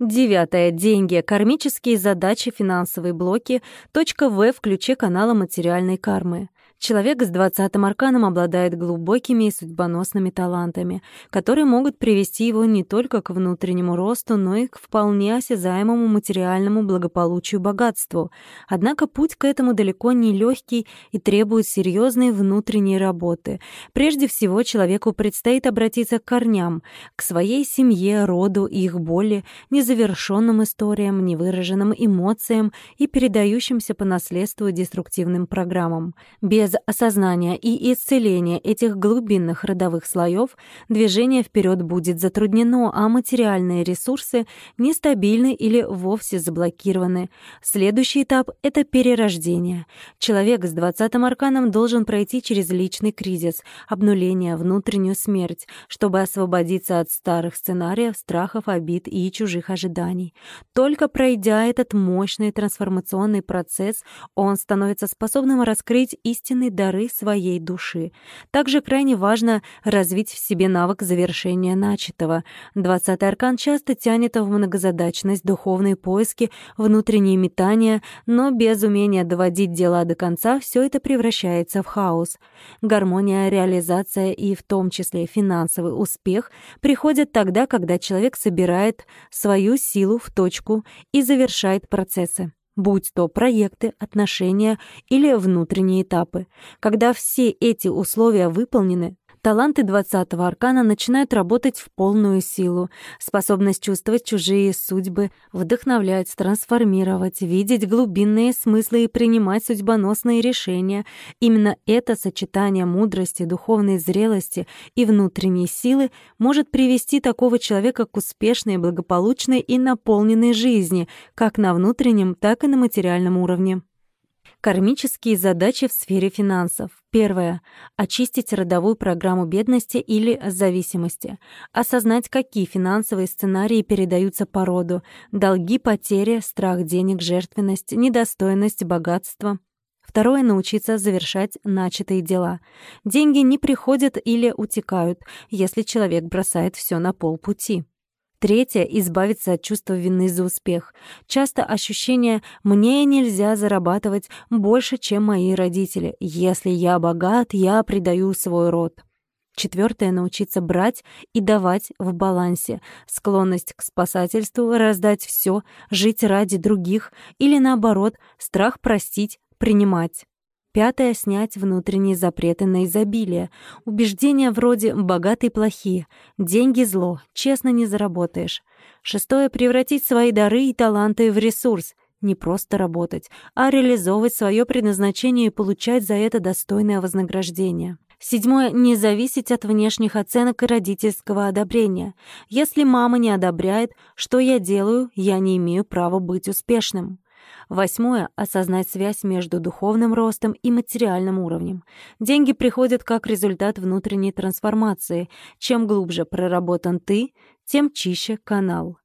Девятое. Деньги. Кармические задачи, финансовые блоки. Точка В в ключе канала материальной кармы. Человек с двадцатым арканом обладает глубокими и судьбоносными талантами, которые могут привести его не только к внутреннему росту, но и к вполне осязаемому материальному благополучию богатству. Однако путь к этому далеко не легкий и требует серьезной внутренней работы. Прежде всего, человеку предстоит обратиться к корням, к своей семье, роду, их боли, незавершенным историям, невыраженным эмоциям и передающимся по наследству деструктивным программам. Без без осознания и исцеления этих глубинных родовых слоев движение вперед будет затруднено, а материальные ресурсы нестабильны или вовсе заблокированы. Следующий этап — это перерождение. Человек с 20-м арканом должен пройти через личный кризис, обнуление, внутреннюю смерть, чтобы освободиться от старых сценариев, страхов, обид и чужих ожиданий. Только пройдя этот мощный трансформационный процесс, он становится способным раскрыть истинный истинные дары своей души. Также крайне важно развить в себе навык завершения начатого. Двадцатый аркан часто тянет в многозадачность, духовные поиски, внутренние метания, но без умения доводить дела до конца все это превращается в хаос. Гармония, реализация и в том числе финансовый успех приходят тогда, когда человек собирает свою силу в точку и завершает процессы будь то проекты, отношения или внутренние этапы. Когда все эти условия выполнены, Таланты 20-го аркана начинают работать в полную силу. Способность чувствовать чужие судьбы, вдохновлять, трансформировать, видеть глубинные смыслы и принимать судьбоносные решения. Именно это сочетание мудрости, духовной зрелости и внутренней силы может привести такого человека к успешной, благополучной и наполненной жизни, как на внутреннем, так и на материальном уровне. Кармические задачи в сфере финансов. Первое. Очистить родовую программу бедности или зависимости. Осознать, какие финансовые сценарии передаются по роду. Долги, потери, страх денег, жертвенность, недостойность, богатство. Второе — научиться завершать начатые дела. Деньги не приходят или утекают, если человек бросает все на полпути. Третье — избавиться от чувства вины за успех. Часто ощущение «мне нельзя зарабатывать больше, чем мои родители. Если я богат, я предаю свой род». Четвертое — научиться брать и давать в балансе. Склонность к спасательству, раздать все, жить ради других или, наоборот, страх простить, принимать. Пятое — снять внутренние запреты на изобилие. Убеждения вроде «богатые плохие», «деньги зло», «честно не заработаешь». Шестое — превратить свои дары и таланты в ресурс. Не просто работать, а реализовывать свое предназначение и получать за это достойное вознаграждение. Седьмое — не зависеть от внешних оценок и родительского одобрения. Если мама не одобряет, что я делаю, я не имею права быть успешным. Восьмое — осознать связь между духовным ростом и материальным уровнем. Деньги приходят как результат внутренней трансформации. Чем глубже проработан ты, тем чище канал.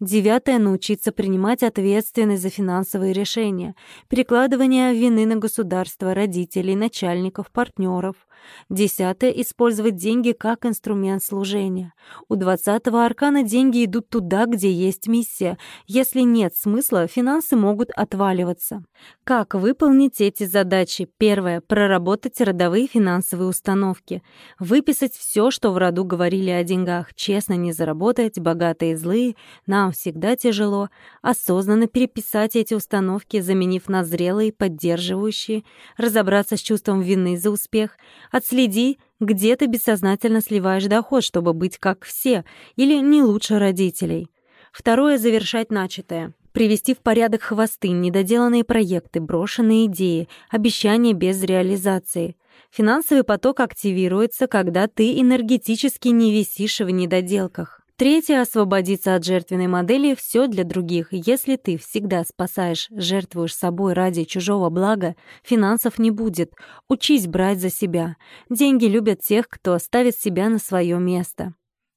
Девятое — научиться принимать ответственность за финансовые решения. Перекладывание вины на государство, родителей, начальников, партнеров. Десятое — использовать деньги как инструмент служения. У двадцатого аркана деньги идут туда, где есть миссия. Если нет смысла, финансы могут отваливаться. Как выполнить эти задачи? Первое — проработать родовые финансовые установки. Выписать все, что в роду говорили о деньгах. Честно не заработать, богатые и злые, нам всегда тяжело. Осознанно переписать эти установки, заменив на зрелые, поддерживающие. Разобраться с чувством вины за успех — Отследи, где ты бессознательно сливаешь доход, чтобы быть как все, или не лучше родителей. Второе — завершать начатое. Привести в порядок хвосты, недоделанные проекты, брошенные идеи, обещания без реализации. Финансовый поток активируется, когда ты энергетически не висишь в недоделках. Третье — освободиться от жертвенной модели «все для других». Если ты всегда спасаешь, жертвуешь собой ради чужого блага, финансов не будет. Учись брать за себя. Деньги любят тех, кто ставит себя на свое место.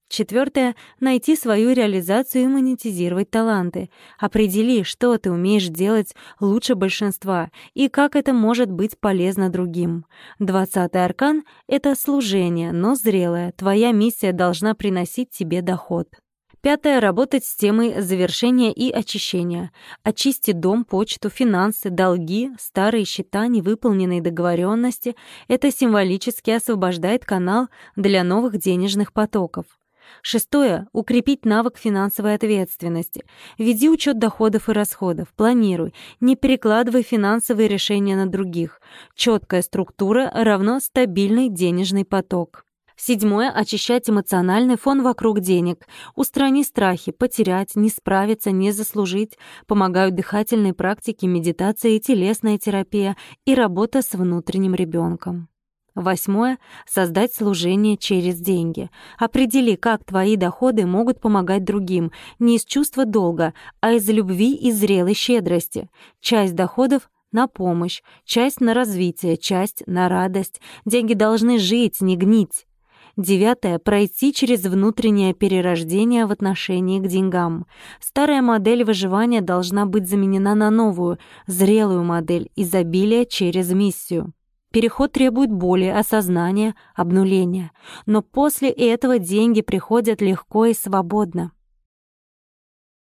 Четвертое — найти свою реализацию и монетизировать таланты. Определи, что ты умеешь делать лучше большинства и как это может быть полезно другим. Двадцатый аркан — это служение, но зрелое. Твоя миссия должна приносить тебе доход. Пятое — работать с темой завершения и очищения. Очистить дом, почту, финансы, долги, старые счета, невыполненные договоренности — это символически освобождает канал для новых денежных потоков. Шестое — укрепить навык финансовой ответственности. Веди учет доходов и расходов, планируй, не перекладывай финансовые решения на других. Четкая структура равно стабильный денежный поток. Седьмое — очищать эмоциональный фон вокруг денег. Устрани страхи, потерять, не справиться, не заслужить. Помогают дыхательные практики, медитация и телесная терапия и работа с внутренним ребенком. Восьмое — создать служение через деньги. Определи, как твои доходы могут помогать другим, не из чувства долга, а из любви и зрелой щедрости. Часть доходов — на помощь, часть — на развитие, часть — на радость. Деньги должны жить, не гнить. Девятое — пройти через внутреннее перерождение в отношении к деньгам. Старая модель выживания должна быть заменена на новую, зрелую модель изобилия через миссию. Переход требует боли, осознания, обнуления. Но после этого деньги приходят легко и свободно.